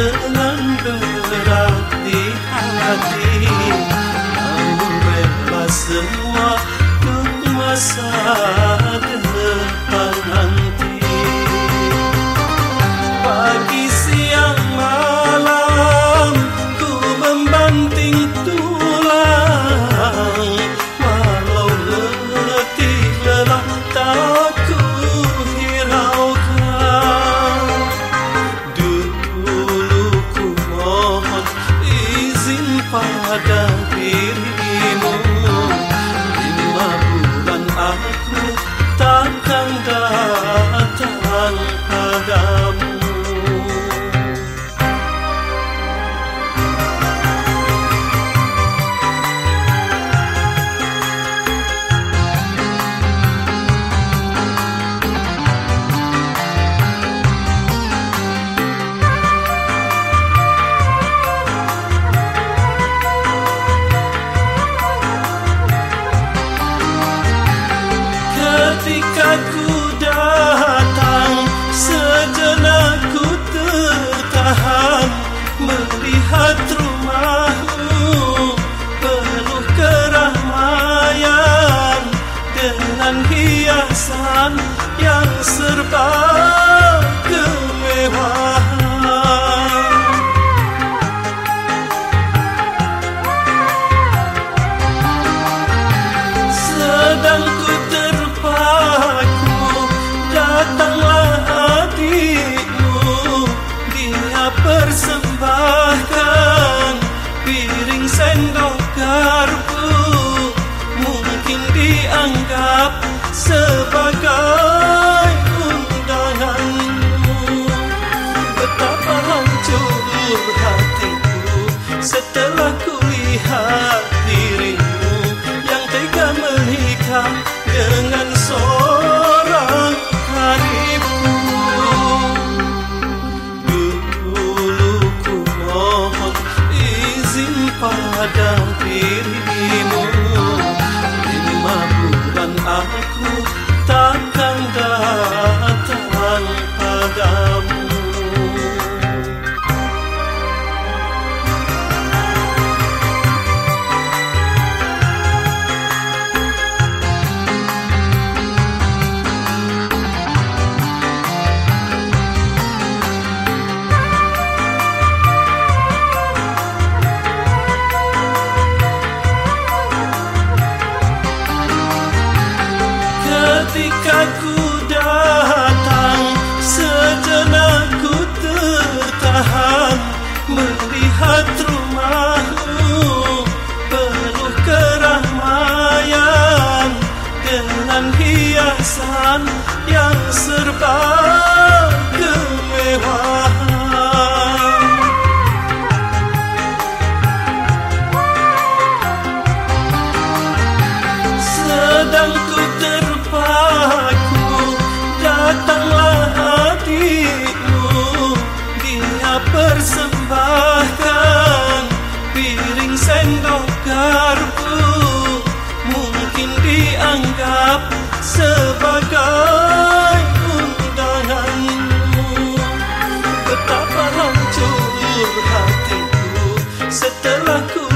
dengan berat hati Kau rela semua untuk masa aku sendok garpu mungkin dianggap sebagai Dirimu, Lima bulan aku insan yang serba kemewahan. Sedang ku terpaku datanglah hatimu. Dia bersama telah ku